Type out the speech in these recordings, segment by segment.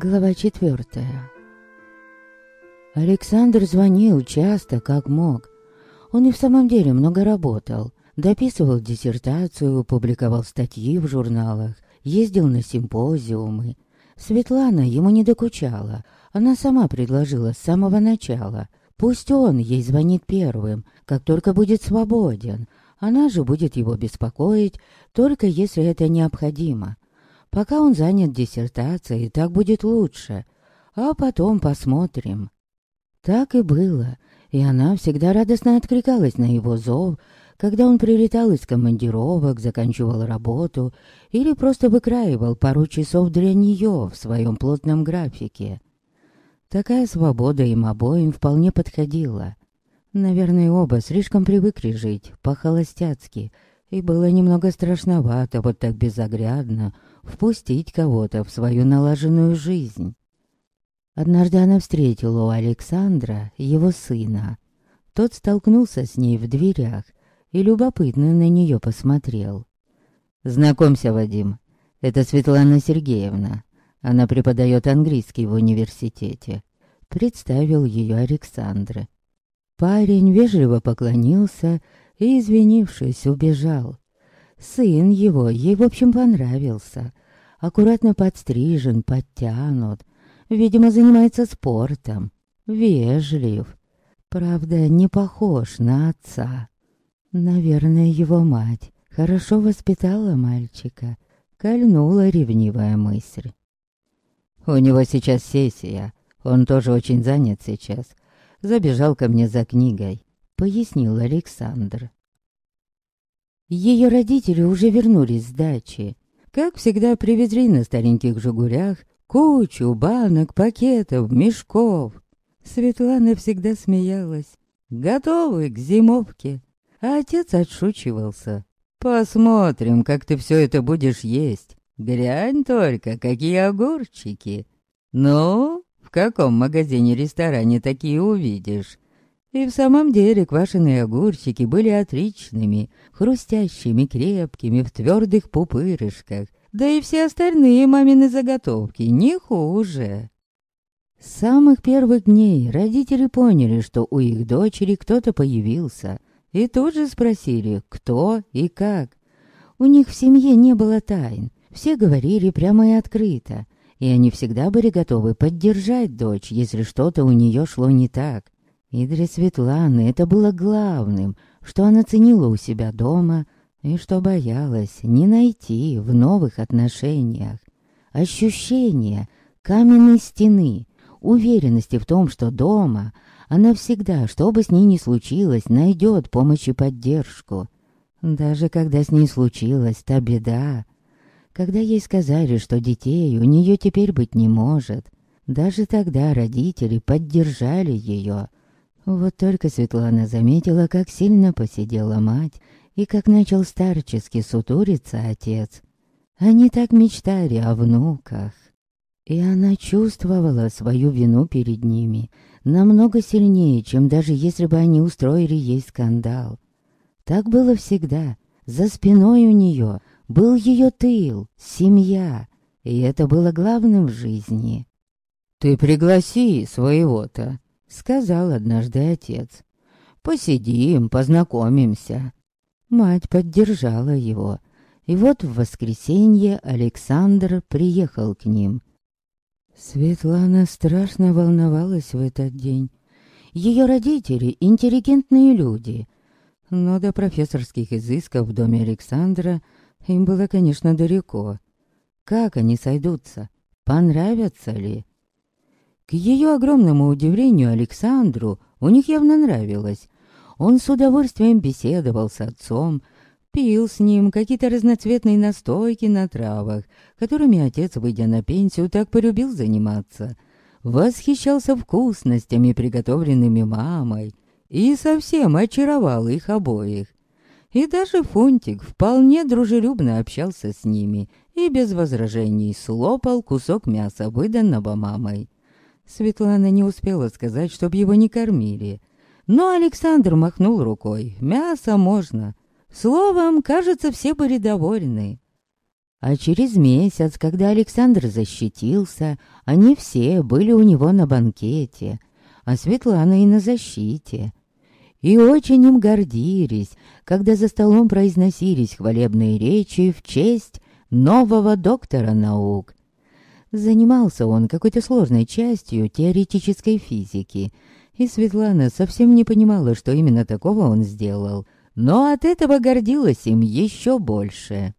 Глава четвертая. Александр звонил часто, как мог. Он и в самом деле много работал. Дописывал диссертацию, публиковал статьи в журналах, ездил на симпозиумы. Светлана ему не докучала. Она сама предложила с самого начала. Пусть он ей звонит первым, как только будет свободен. Она же будет его беспокоить, только если это необходимо. Пока он занят диссертацией, так будет лучше. А потом посмотрим. Так и было. И она всегда радостно откликалась на его зов, когда он прилетал из командировок, заканчивал работу или просто выкраивал пару часов для нее в своем плотном графике. Такая свобода им обоим вполне подходила. Наверное, оба слишком привыкли жить по-холостяцки, и было немного страшновато вот так безоглядно впустить кого-то в свою налаженную жизнь. Однажды она встретила у Александра его сына. Тот столкнулся с ней в дверях и любопытно на нее посмотрел. «Знакомься, Вадим, это Светлана Сергеевна. Она преподает английский в университете». Представил ее Александр. Парень вежливо поклонился и, извинившись, убежал. Сын его ей, в общем, понравился. Аккуратно подстрижен, подтянут. Видимо, занимается спортом. Вежлив. Правда, не похож на отца. Наверное, его мать хорошо воспитала мальчика. Кольнула ревнивая мысль. У него сейчас сессия. Он тоже очень занят сейчас. Забежал ко мне за книгой, пояснил Александр. Ее родители уже вернулись с дачи. Как всегда, привезли на стареньких «Жигулях» кучу банок, пакетов, мешков. Светлана всегда смеялась. Готовы к зимовке. А отец отшучивался. «Посмотрим, как ты все это будешь есть. Глянь только, какие огурчики. Ну, в каком магазине-ресторане такие увидишь? И в самом деле квашеные огурчики были отличными, хрустящими, крепкими, в твердых пупырышках. Да и все остальные мамины заготовки не хуже. С самых первых дней родители поняли, что у их дочери кто-то появился, и тут же спросили, кто и как. У них в семье не было тайн, все говорили прямо и открыто, и они всегда были готовы поддержать дочь, если что-то у нее шло не так. И для Светланы это было главным, что она ценила у себя дома и что боялась не найти в новых отношениях. Ощущение каменной стены, уверенности в том, что дома она всегда, что бы с ней ни случилось, найдет помощь и поддержку. Даже когда с ней случилась та беда, когда ей сказали, что детей у нее теперь быть не может, даже тогда родители поддержали ее, вот только Светлана заметила, как сильно посидела мать и как начал старчески сутуриться отец. Они так мечтали о внуках. И она чувствовала свою вину перед ними намного сильнее, чем даже если бы они устроили ей скандал. Так было всегда. За спиной у нее был ее тыл, семья, и это было главным в жизни. «Ты пригласи своего-то», Сказал однажды отец. «Посидим, познакомимся». Мать поддержала его. И вот в воскресенье Александр приехал к ним. Светлана страшно волновалась в этот день. Ее родители — интеллигентные люди. Но до профессорских изысков в доме Александра им было, конечно, далеко. Как они сойдутся? Понравятся ли? К ее огромному удивлению Александру у них явно нравилось. Он с удовольствием беседовал с отцом, пил с ним какие-то разноцветные настойки на травах, которыми отец, выйдя на пенсию, так полюбил заниматься. Восхищался вкусностями, приготовленными мамой, и совсем очаровал их обоих. И даже Фунтик вполне дружелюбно общался с ними и без возражений слопал кусок мяса, выданного мамой. Светлана не успела сказать, чтоб его не кормили. Но Александр махнул рукой. Мясо можно. Словом, кажется, все были довольны. А через месяц, когда Александр защитился, они все были у него на банкете, а Светлана и на защите. И очень им гордились, когда за столом произносились хвалебные речи в честь нового доктора наук. Занимался он какой-то сложной частью теоретической физики, и Светлана совсем не понимала, что именно такого он сделал, но от этого гордилась им еще больше.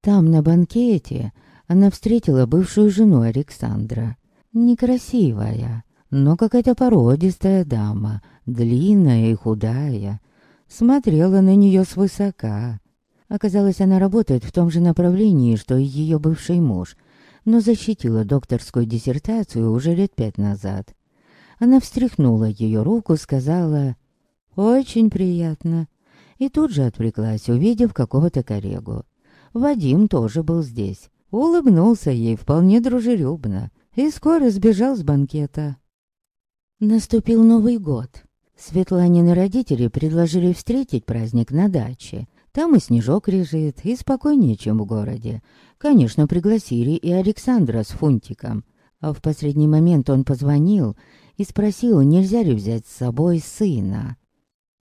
Там, на банкете, она встретила бывшую жену Александра. Некрасивая, но какая-то породистая дама, длинная и худая. Смотрела на нее свысока. Оказалось, она работает в том же направлении, что и ее бывший муж, но защитила докторскую диссертацию уже лет пять назад. Она встряхнула ее руку, сказала «Очень приятно», и тут же отвлеклась, увидев какого-то коллегу. Вадим тоже был здесь. Улыбнулся ей вполне дружелюбно и скоро сбежал с банкета. Наступил Новый год. Светланины родители предложили встретить праздник на даче. Там и снежок лежит, и спокойнее, чем в городе. Конечно, пригласили и Александра с Фунтиком. А в последний момент он позвонил и спросил, нельзя ли взять с собой сына.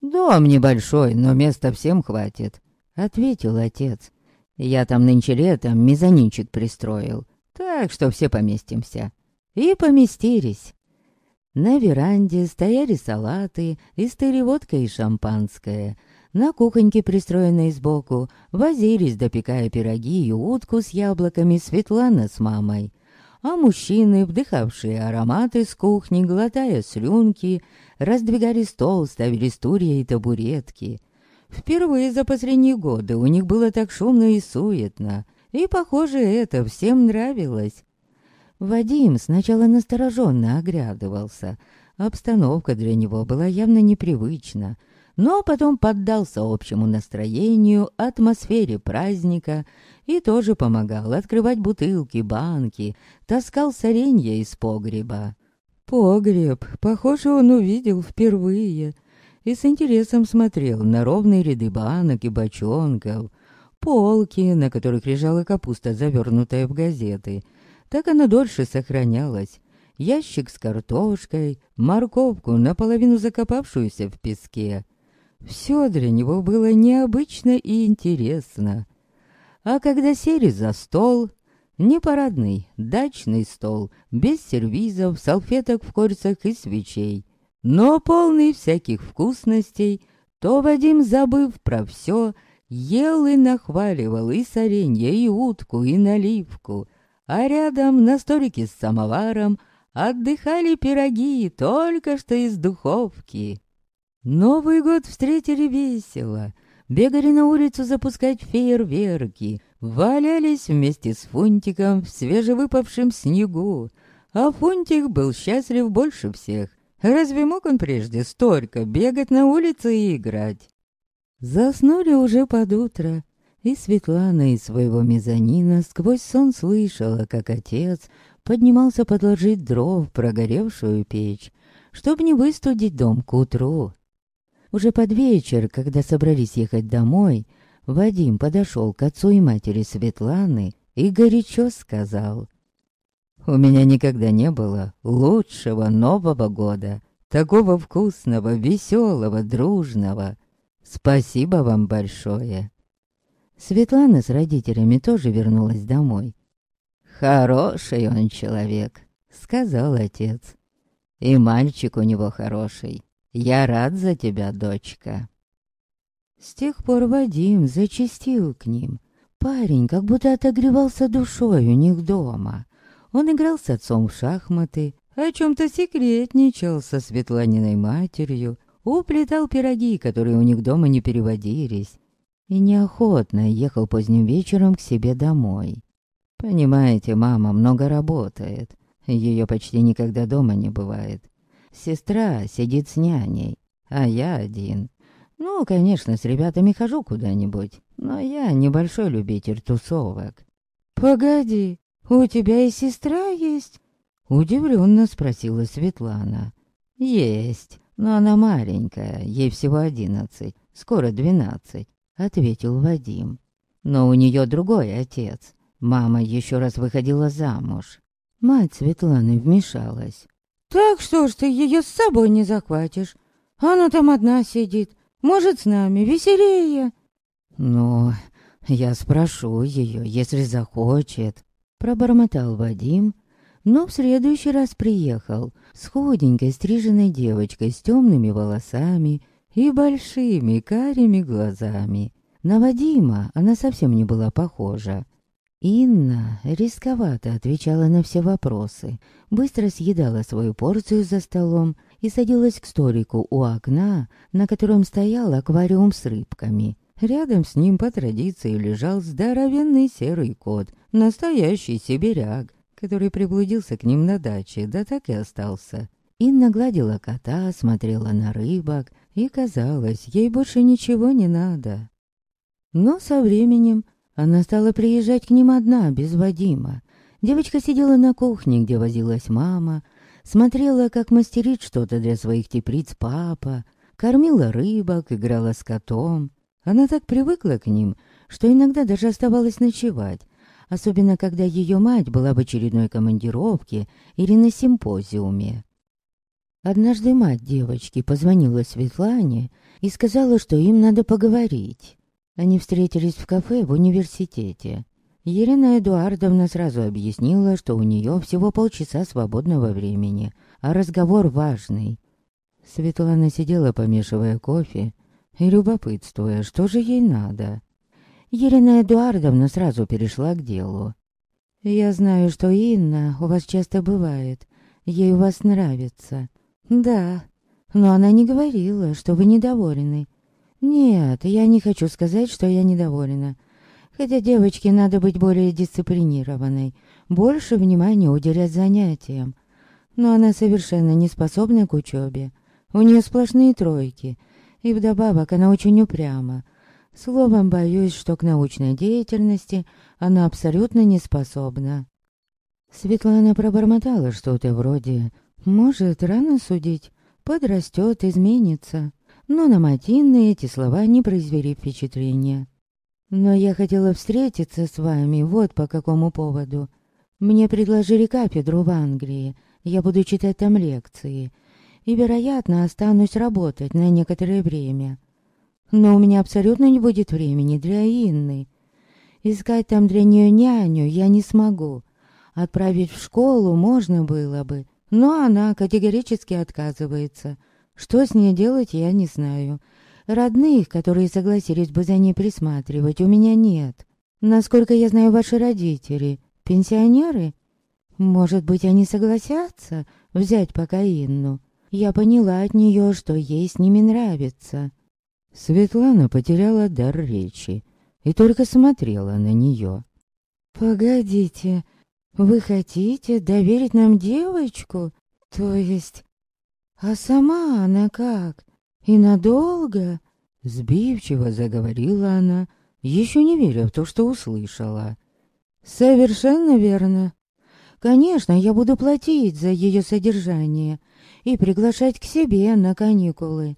«Дом небольшой, но места всем хватит», — ответил отец. Я там нынче летом мезонинчик пристроил, так что все поместимся. И поместились. На веранде стояли салаты, истыли водка и шампанское. На кухоньке, пристроенной сбоку, возились, допекая пироги и утку с яблоками Светлана с мамой. А мужчины, вдыхавшие ароматы с кухни, глотая слюнки, раздвигали стол, ставили стулья и табуретки — Впервые за последние годы у них было так шумно и суетно, и, похоже, это всем нравилось. Вадим сначала настороженно оглядывался. Обстановка для него была явно непривычна, но потом поддался общему настроению, атмосфере праздника и тоже помогал открывать бутылки, банки, таскал соренья из погреба. Погреб, похоже, он увидел впервые — и с интересом смотрел на ровные ряды банок и бочонков, полки, на которых лежала капуста, завернутая в газеты. Так она дольше сохранялась. Ящик с картошкой, морковку, наполовину закопавшуюся в песке. Все для него было необычно и интересно. А когда сели за стол, не парадный, дачный стол, без сервизов, салфеток в кольцах и свечей, но полный всяких вкусностей, то Вадим, забыв про все, ел и нахваливал и соренье, и утку, и наливку, а рядом на столике с самоваром отдыхали пироги только что из духовки. Новый год встретили весело, бегали на улицу запускать фейерверки, валялись вместе с Фунтиком в свежевыпавшем снегу, а Фунтик был счастлив больше всех, Разве мог он прежде столько бегать на улице и играть? Заснули уже под утро, и Светлана из своего мезонина сквозь сон слышала, как отец поднимался подложить дров в прогоревшую печь, чтобы не выстудить дом к утру. Уже под вечер, когда собрались ехать домой, Вадим подошел к отцу и матери Светланы и горячо сказал — у меня никогда не было лучшего Нового года, такого вкусного, веселого, дружного. Спасибо вам большое. Светлана с родителями тоже вернулась домой. «Хороший он человек», — сказал отец. «И мальчик у него хороший. Я рад за тебя, дочка». С тех пор Вадим зачастил к ним. Парень как будто отогревался душой у них дома. Он играл с отцом в шахматы, о чем-то секретничал со Светланиной матерью, уплетал пироги, которые у них дома не переводились, и неохотно ехал поздним вечером к себе домой. Понимаете, мама много работает, ее почти никогда дома не бывает. Сестра сидит с няней, а я один. Ну, конечно, с ребятами хожу куда-нибудь, но я небольшой любитель тусовок. «Погоди, «У тебя и сестра есть?» Удивленно спросила Светлана. «Есть, но она маленькая, ей всего одиннадцать, скоро двенадцать», — ответил Вадим. Но у нее другой отец. Мама еще раз выходила замуж. Мать Светланы вмешалась. «Так что ж ты ее с собой не захватишь? Она там одна сидит. Может, с нами веселее?» «Ну, я спрошу ее, если захочет», — пробормотал Вадим, но в следующий раз приехал с худенькой стриженной девочкой с темными волосами и большими карими глазами. На Вадима она совсем не была похожа. Инна рисковато отвечала на все вопросы, быстро съедала свою порцию за столом и садилась к столику у окна, на котором стоял аквариум с рыбками. Рядом с ним по традиции лежал здоровенный серый кот, настоящий сибиряк, который приблудился к ним на даче, да так и остался. Инна гладила кота, смотрела на рыбок, и казалось, ей больше ничего не надо. Но со временем она стала приезжать к ним одна, без Вадима. Девочка сидела на кухне, где возилась мама, смотрела, как мастерит что-то для своих теплиц папа, кормила рыбок, играла с котом. Она так привыкла к ним, что иногда даже оставалась ночевать, особенно когда ее мать была в очередной командировке или на симпозиуме. Однажды мать девочки позвонила Светлане и сказала, что им надо поговорить. Они встретились в кафе в университете. Елена Эдуардовна сразу объяснила, что у нее всего полчаса свободного времени, а разговор важный. Светлана сидела, помешивая кофе и любопытствуя, что же ей надо. Елена Эдуардовна сразу перешла к делу. «Я знаю, что Инна у вас часто бывает. Ей у вас нравится. Да, но она не говорила, что вы недовольны. Нет, я не хочу сказать, что я недовольна. Хотя девочке надо быть более дисциплинированной, больше внимания уделять занятиям. Но она совершенно не способна к учебе. У нее сплошные тройки, и вдобавок она очень упряма. Словом, боюсь, что к научной деятельности она абсолютно не способна. Светлана пробормотала что-то вроде «Может, рано судить, подрастет, изменится». Но на Матинны эти слова не произвели впечатления. «Но я хотела встретиться с вами вот по какому поводу. Мне предложили кафедру в Англии, я буду читать там лекции, и, вероятно, останусь работать на некоторое время». Но у меня абсолютно не будет времени для Инны. Искать там для нее няню я не смогу. Отправить в школу можно было бы, но она категорически отказывается. Что с ней делать, я не знаю. Родных, которые согласились бы за ней присматривать, у меня нет. Насколько я знаю, ваши родители — пенсионеры? Может быть, они согласятся взять пока Инну? Я поняла от нее, что ей с ними нравится. Светлана потеряла дар речи и только смотрела на нее. «Погодите, вы хотите доверить нам девочку? То есть... А сама она как? И надолго?» Сбивчиво заговорила она, еще не веря в то, что услышала. «Совершенно верно. Конечно, я буду платить за ее содержание и приглашать к себе на каникулы.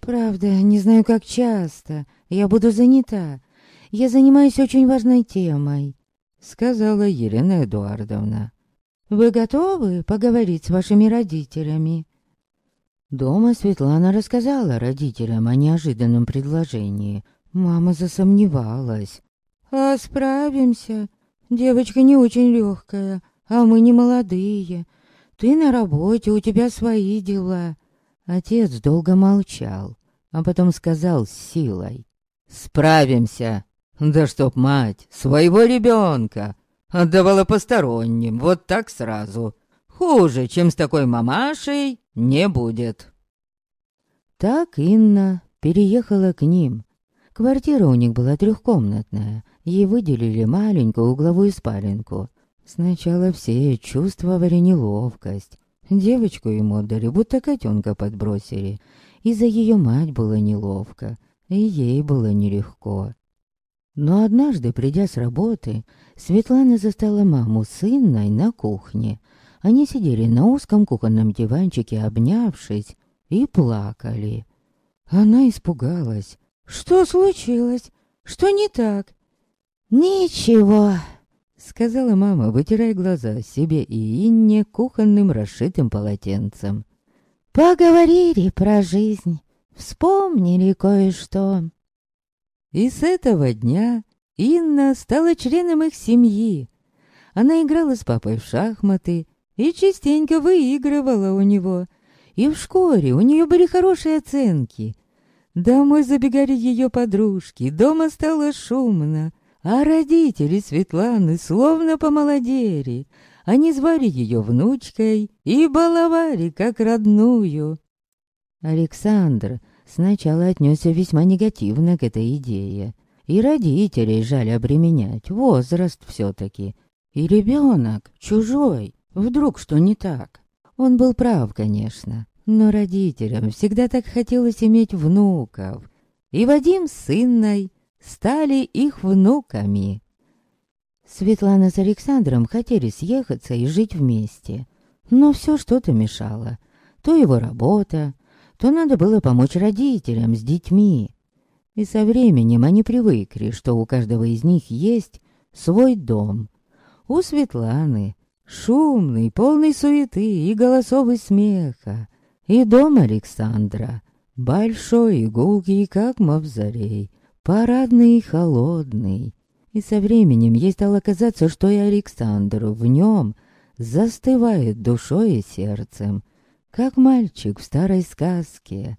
Правда, не знаю, как часто. Я буду занята. Я занимаюсь очень важной темой, сказала Елена Эдуардовна. Вы готовы поговорить с вашими родителями? Дома Светлана рассказала родителям о неожиданном предложении. Мама засомневалась. «А справимся. Девочка не очень легкая, а мы не молодые. Ты на работе, у тебя свои дела. Отец долго молчал, а потом сказал с силой. «Справимся! Да чтоб мать своего ребенка отдавала посторонним, вот так сразу. Хуже, чем с такой мамашей, не будет». Так Инна переехала к ним. Квартира у них была трехкомнатная, ей выделили маленькую угловую спаленку. Сначала все чувствовали неловкость, Девочку ему отдали, будто котенка подбросили. И за ее мать было неловко, и ей было нелегко. Но однажды, придя с работы, Светлана застала маму с Инной на кухне. Они сидели на узком кухонном диванчике, обнявшись, и плакали. Она испугалась. «Что случилось? Что не так?» «Ничего», — сказала мама, вытирая глаза себе и Инне кухонным расшитым полотенцем. «Поговорили про жизнь, вспомнили кое-что». И с этого дня Инна стала членом их семьи. Она играла с папой в шахматы и частенько выигрывала у него. И в школе у нее были хорошие оценки. Домой забегали ее подружки, дома стало шумно. А родители Светланы словно помолодели. Они звали ее внучкой и баловали как родную. Александр сначала отнесся весьма негативно к этой идее. И родителей жаль обременять, возраст все-таки. И ребенок, чужой, вдруг что не так. Он был прав, конечно, но родителям всегда так хотелось иметь внуков. И Вадим с Инной стали их внуками. Светлана с Александром хотели съехаться и жить вместе. Но все что-то мешало. То его работа, то надо было помочь родителям с детьми. И со временем они привыкли, что у каждого из них есть свой дом. У Светланы шумный, полный суеты и голосов и смеха. И дом Александра большой и гулкий, как мавзолей, парадный и холодный. И со временем ей стало казаться, что и Александру в нем застывает душой и сердцем, как мальчик в старой сказке.